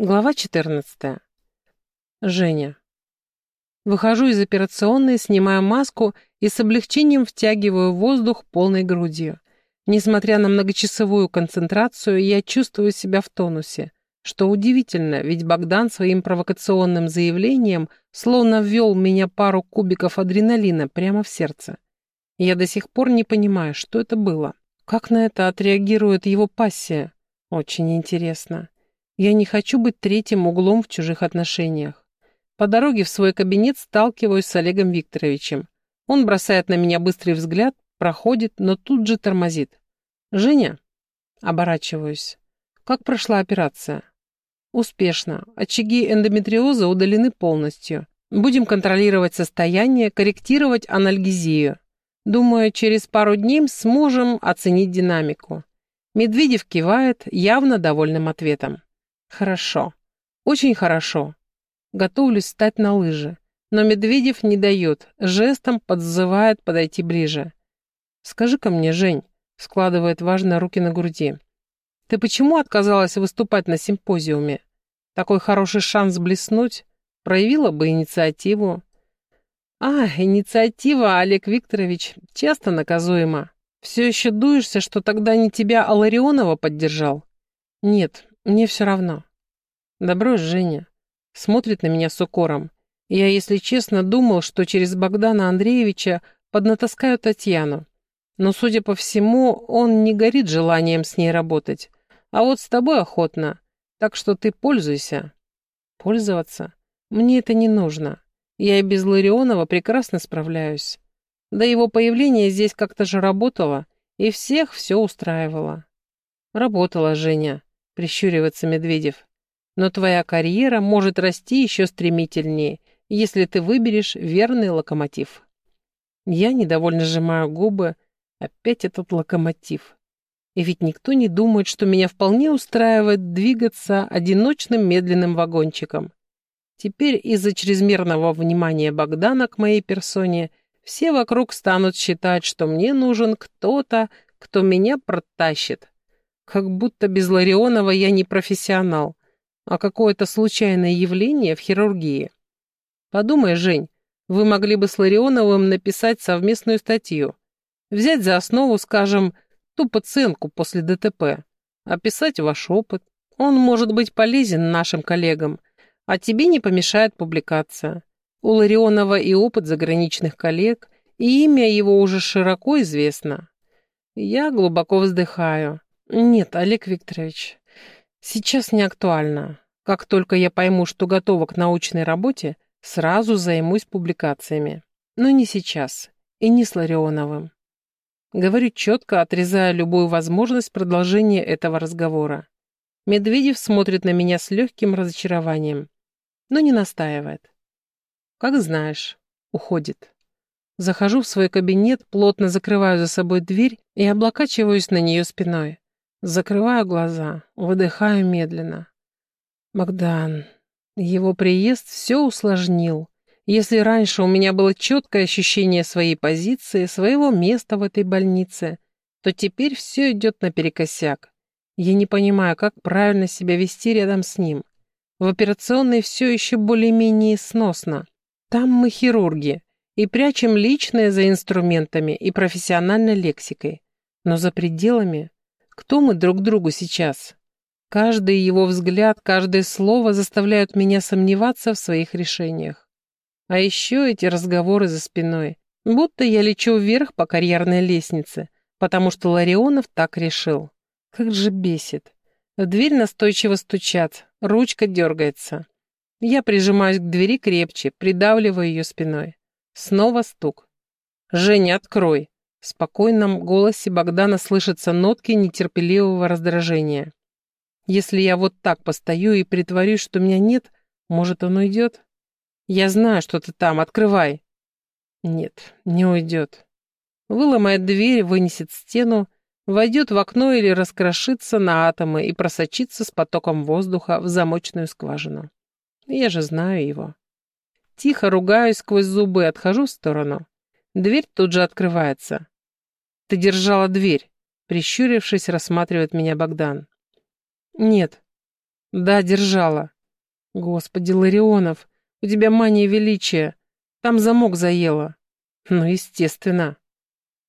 Глава 14. Женя. Выхожу из операционной, снимаю маску и с облегчением втягиваю воздух полной грудью. Несмотря на многочасовую концентрацию, я чувствую себя в тонусе. Что удивительно, ведь Богдан своим провокационным заявлением словно ввел меня пару кубиков адреналина прямо в сердце. Я до сих пор не понимаю, что это было. Как на это отреагирует его пассия? Очень интересно. Я не хочу быть третьим углом в чужих отношениях. По дороге в свой кабинет сталкиваюсь с Олегом Викторовичем. Он бросает на меня быстрый взгляд, проходит, но тут же тормозит. «Женя?» Оборачиваюсь. «Как прошла операция?» «Успешно. Очаги эндометриоза удалены полностью. Будем контролировать состояние, корректировать анальгезию. Думаю, через пару дней сможем оценить динамику». Медведев кивает, явно довольным ответом. Хорошо. Очень хорошо. Готовлюсь встать на лыжи. Но Медведев не дает, жестом подзывает подойти ближе. «Скажи-ка мне, Жень», — складывает важно руки на груди, «ты почему отказалась выступать на симпозиуме? Такой хороший шанс блеснуть? Проявила бы инициативу». «А, инициатива, Олег Викторович, часто наказуема. Все еще дуешься, что тогда не тебя, а Ларионова поддержал?» «Нет, мне все равно. Добро, Женя. Смотрит на меня с укором. Я, если честно, думал, что через Богдана Андреевича поднатаскаю Татьяну. Но, судя по всему, он не горит желанием с ней работать. А вот с тобой охотно. Так что ты пользуйся. Пользоваться? Мне это не нужно. Я и без Ларионова прекрасно справляюсь. До его появления здесь как-то же работала, и всех все устраивало. Работала Женя прищуривается Медведев. Но твоя карьера может расти еще стремительнее, если ты выберешь верный локомотив. Я недовольно сжимаю губы. Опять этот локомотив. И ведь никто не думает, что меня вполне устраивает двигаться одиночным медленным вагончиком. Теперь из-за чрезмерного внимания Богдана к моей персоне все вокруг станут считать, что мне нужен кто-то, кто меня протащит. Как будто без Ларионова я не профессионал, а какое-то случайное явление в хирургии. Подумай, Жень, вы могли бы с Ларионовым написать совместную статью. Взять за основу, скажем, ту пациентку после ДТП. Описать ваш опыт. Он может быть полезен нашим коллегам, а тебе не помешает публикация. У Ларионова и опыт заграничных коллег, и имя его уже широко известно. Я глубоко вздыхаю. «Нет, Олег Викторович, сейчас не актуально. Как только я пойму, что готова к научной работе, сразу займусь публикациями. Но не сейчас. И не с Ларионовым». Говорю четко, отрезая любую возможность продолжения этого разговора. Медведев смотрит на меня с легким разочарованием, но не настаивает. «Как знаешь», уходит. Захожу в свой кабинет, плотно закрываю за собой дверь и облокачиваюсь на нее спиной. Закрываю глаза, выдыхаю медленно. Богдан. Его приезд все усложнил. Если раньше у меня было четкое ощущение своей позиции, своего места в этой больнице, то теперь все идет наперекосяк. Я не понимаю, как правильно себя вести рядом с ним. В операционной все еще более-менее сносно. Там мы хирурги и прячем личное за инструментами и профессиональной лексикой. Но за пределами кто мы друг другу сейчас? Каждый его взгляд, каждое слово заставляют меня сомневаться в своих решениях. А еще эти разговоры за спиной. Будто я лечу вверх по карьерной лестнице, потому что Ларионов так решил. Как же бесит. В дверь настойчиво стучат, ручка дергается. Я прижимаюсь к двери крепче, придавливаю ее спиной. Снова стук. «Женя, открой!» В спокойном голосе Богдана слышатся нотки нетерпеливого раздражения. Если я вот так постою и притворюсь, что меня нет, может, он уйдет? Я знаю, что ты там, открывай. Нет, не уйдет. Выломает дверь, вынесет стену, войдет в окно или раскрошится на атомы и просочится с потоком воздуха в замочную скважину. Я же знаю его. Тихо ругаюсь сквозь зубы, отхожу в сторону. Дверь тут же открывается. «Ты держала дверь», — прищурившись, рассматривает меня Богдан. «Нет». Да, держала. Господи, Ларионов, у тебя мания величия. Там замок заело. Ну, естественно.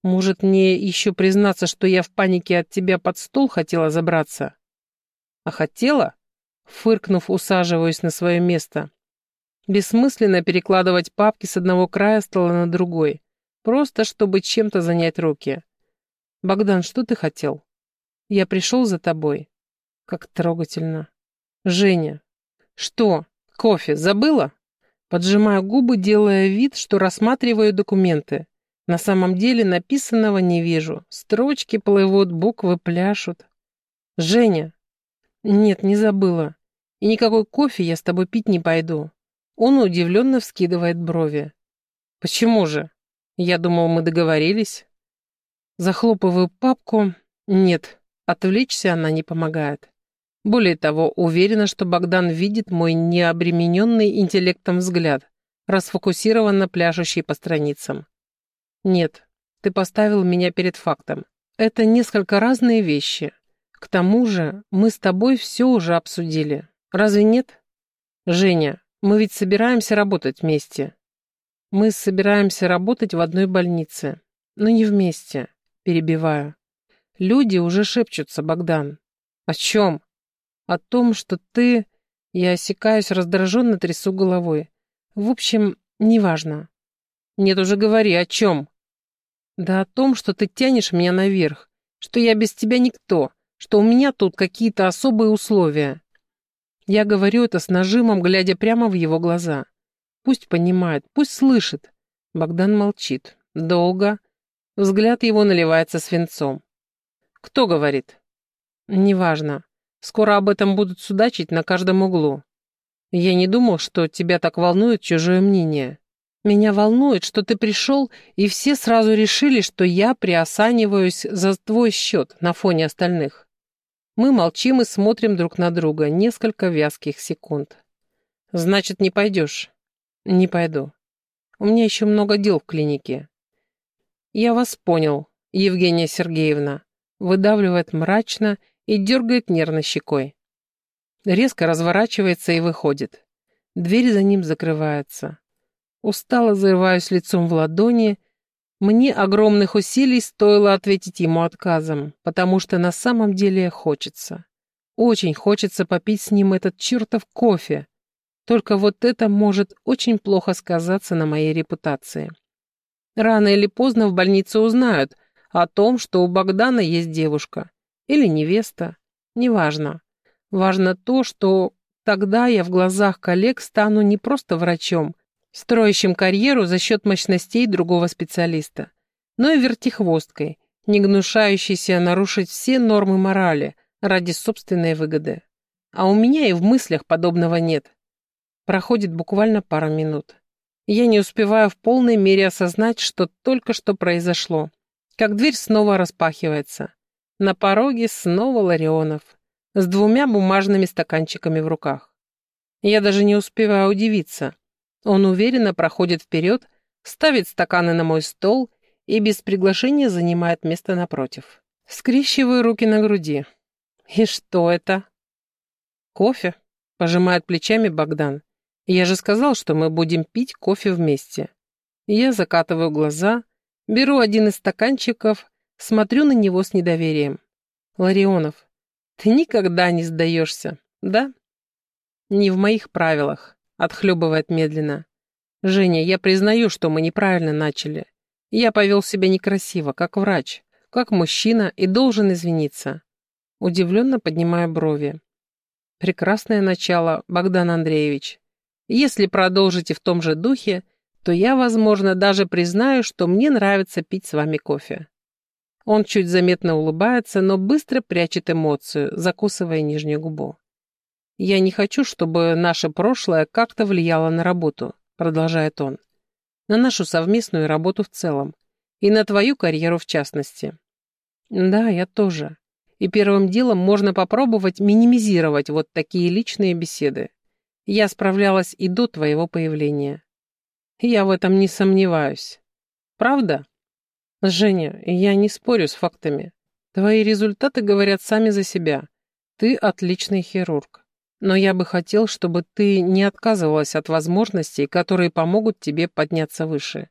Может, мне еще признаться, что я в панике от тебя под стол хотела забраться? А хотела? Фыркнув, усаживаюсь на свое место. Бессмысленно перекладывать папки с одного края стола на другой. Просто, чтобы чем-то занять руки. «Богдан, что ты хотел?» «Я пришел за тобой». «Как трогательно». «Женя». «Что? Кофе? Забыла?» Поджимаю губы, делая вид, что рассматриваю документы. На самом деле написанного не вижу. Строчки плывут, буквы пляшут. «Женя!» «Нет, не забыла. И никакой кофе я с тобой пить не пойду». Он удивленно вскидывает брови. «Почему же? Я думал, мы договорились». Захлопываю папку. Нет, отвлечься она не помогает. Более того, уверена, что Богдан видит мой необремененный интеллектом взгляд, расфокусированно пляшущий по страницам. Нет, ты поставил меня перед фактом. Это несколько разные вещи. К тому же, мы с тобой все уже обсудили. Разве нет? Женя, мы ведь собираемся работать вместе. Мы собираемся работать в одной больнице. Но не вместе перебиваю. Люди уже шепчутся, Богдан. О чем? О том, что ты... Я осекаюсь, раздраженно трясу головой. В общем, неважно. Нет, уже говори, о чем? Да о том, что ты тянешь меня наверх, что я без тебя никто, что у меня тут какие-то особые условия. Я говорю это с нажимом, глядя прямо в его глаза. Пусть понимает, пусть слышит. Богдан молчит. Долго, Взгляд его наливается свинцом. «Кто говорит?» «Неважно. Скоро об этом будут судачить на каждом углу. Я не думал, что тебя так волнует чужое мнение. Меня волнует, что ты пришел, и все сразу решили, что я приосаниваюсь за твой счет на фоне остальных. Мы молчим и смотрим друг на друга несколько вязких секунд. Значит, не пойдешь? Не пойду. У меня еще много дел в клинике. «Я вас понял, Евгения Сергеевна», выдавливает мрачно и дергает нервно щекой. Резко разворачивается и выходит. Дверь за ним закрывается. Устало зарываюсь лицом в ладони. Мне огромных усилий стоило ответить ему отказом, потому что на самом деле хочется. Очень хочется попить с ним этот чертов кофе. Только вот это может очень плохо сказаться на моей репутации. Рано или поздно в больнице узнают о том, что у Богдана есть девушка. Или невеста. Неважно. Важно то, что тогда я в глазах коллег стану не просто врачом, строящим карьеру за счет мощностей другого специалиста, но и вертихвосткой, не гнушающейся нарушить все нормы морали ради собственной выгоды. А у меня и в мыслях подобного нет. Проходит буквально пара минут. Я не успеваю в полной мере осознать, что только что произошло. Как дверь снова распахивается. На пороге снова Ларионов. С двумя бумажными стаканчиками в руках. Я даже не успеваю удивиться. Он уверенно проходит вперед, ставит стаканы на мой стол и без приглашения занимает место напротив. Скрещиваю руки на груди. И что это? Кофе, пожимает плечами Богдан. Я же сказал, что мы будем пить кофе вместе. Я закатываю глаза, беру один из стаканчиков, смотрю на него с недоверием. Ларионов, ты никогда не сдаешься, да? Не в моих правилах, отхлебывает медленно. Женя, я признаю, что мы неправильно начали. Я повел себя некрасиво, как врач, как мужчина и должен извиниться. Удивленно поднимаю брови. Прекрасное начало, Богдан Андреевич. Если продолжите в том же духе, то я, возможно, даже признаю, что мне нравится пить с вами кофе». Он чуть заметно улыбается, но быстро прячет эмоцию, закусывая нижнюю губу. «Я не хочу, чтобы наше прошлое как-то влияло на работу», продолжает он. «На нашу совместную работу в целом. И на твою карьеру в частности». «Да, я тоже. И первым делом можно попробовать минимизировать вот такие личные беседы. Я справлялась и до твоего появления. Я в этом не сомневаюсь. Правда? Женя, я не спорю с фактами. Твои результаты говорят сами за себя. Ты отличный хирург. Но я бы хотел, чтобы ты не отказывалась от возможностей, которые помогут тебе подняться выше.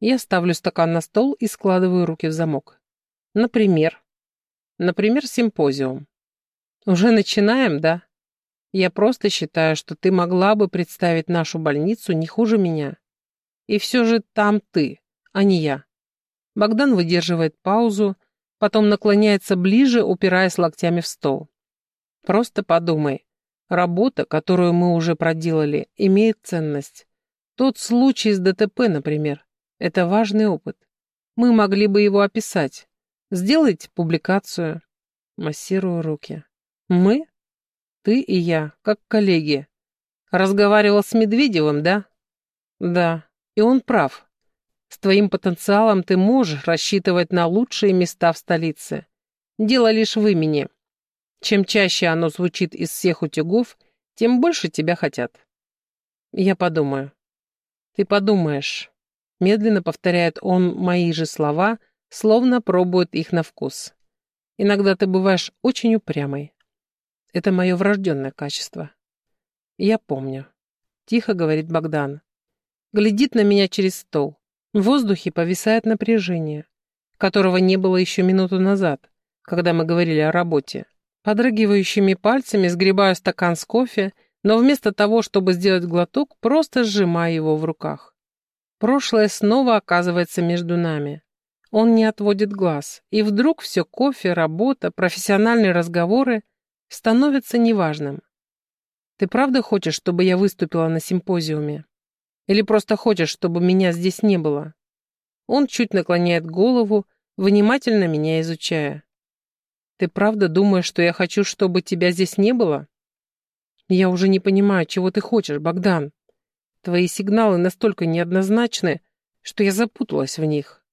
Я ставлю стакан на стол и складываю руки в замок. Например. Например, симпозиум. Уже начинаем, да? Я просто считаю, что ты могла бы представить нашу больницу не хуже меня. И все же там ты, а не я. Богдан выдерживает паузу, потом наклоняется ближе, упираясь локтями в стол. Просто подумай. Работа, которую мы уже проделали, имеет ценность. Тот случай с ДТП, например, это важный опыт. Мы могли бы его описать. Сделать публикацию. Массирую руки. Мы? Ты и я, как коллеги. Разговаривал с Медведевым, да? Да, и он прав. С твоим потенциалом ты можешь рассчитывать на лучшие места в столице. Дело лишь в имени. Чем чаще оно звучит из всех утюгов, тем больше тебя хотят. Я подумаю. Ты подумаешь. Медленно повторяет он мои же слова, словно пробует их на вкус. Иногда ты бываешь очень упрямой. Это мое врожденное качество. Я помню. Тихо говорит Богдан. Глядит на меня через стол. В воздухе повисает напряжение, которого не было еще минуту назад, когда мы говорили о работе. Подрагивающими пальцами сгребаю стакан с кофе, но вместо того, чтобы сделать глоток, просто сжимаю его в руках. Прошлое снова оказывается между нами. Он не отводит глаз, и вдруг все кофе, работа, профессиональные разговоры становятся неважным. Ты правда хочешь, чтобы я выступила на симпозиуме? Или просто хочешь, чтобы меня здесь не было? Он чуть наклоняет голову, внимательно меня изучая. Ты правда думаешь, что я хочу, чтобы тебя здесь не было? Я уже не понимаю, чего ты хочешь, Богдан. Твои сигналы настолько неоднозначны, что я запуталась в них.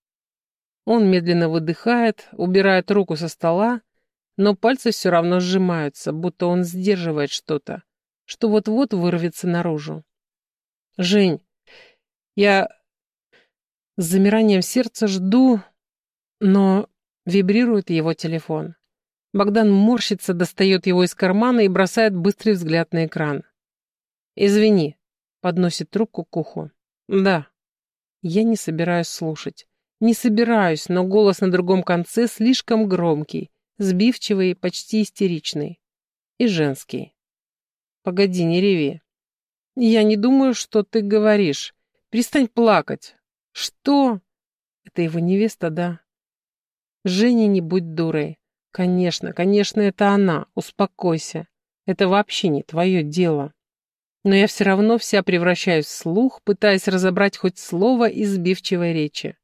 Он медленно выдыхает, убирает руку со стола, но пальцы все равно сжимаются, будто он сдерживает что-то, что вот-вот вырвется наружу. «Жень, я с замиранием сердца жду, но вибрирует его телефон. Богдан морщится, достает его из кармана и бросает быстрый взгляд на экран. «Извини», — подносит трубку к уху. «Да». Я не собираюсь слушать. Не собираюсь, но голос на другом конце слишком громкий, сбивчивый, почти истеричный. И женский. «Погоди, не реви. Я не думаю, что ты говоришь. Перестань плакать. Что? Это его невеста, да? Женя, не будь дурой. Конечно, конечно, это она. Успокойся. Это вообще не твое дело. Но я все равно вся превращаюсь в слух, пытаясь разобрать хоть слово из сбивчивой речи.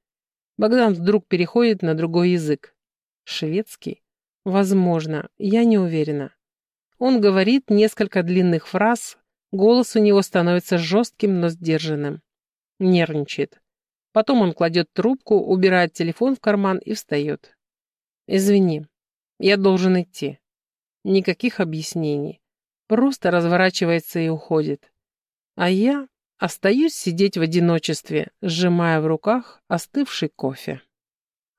Богдан вдруг переходит на другой язык. Шведский? Возможно, я не уверена. Он говорит несколько длинных фраз, голос у него становится жестким, но сдержанным нервничает. Потом он кладет трубку, убирает телефон в карман и встает. «Извини, я должен идти». Никаких объяснений. Просто разворачивается и уходит. А я остаюсь сидеть в одиночестве, сжимая в руках остывший кофе.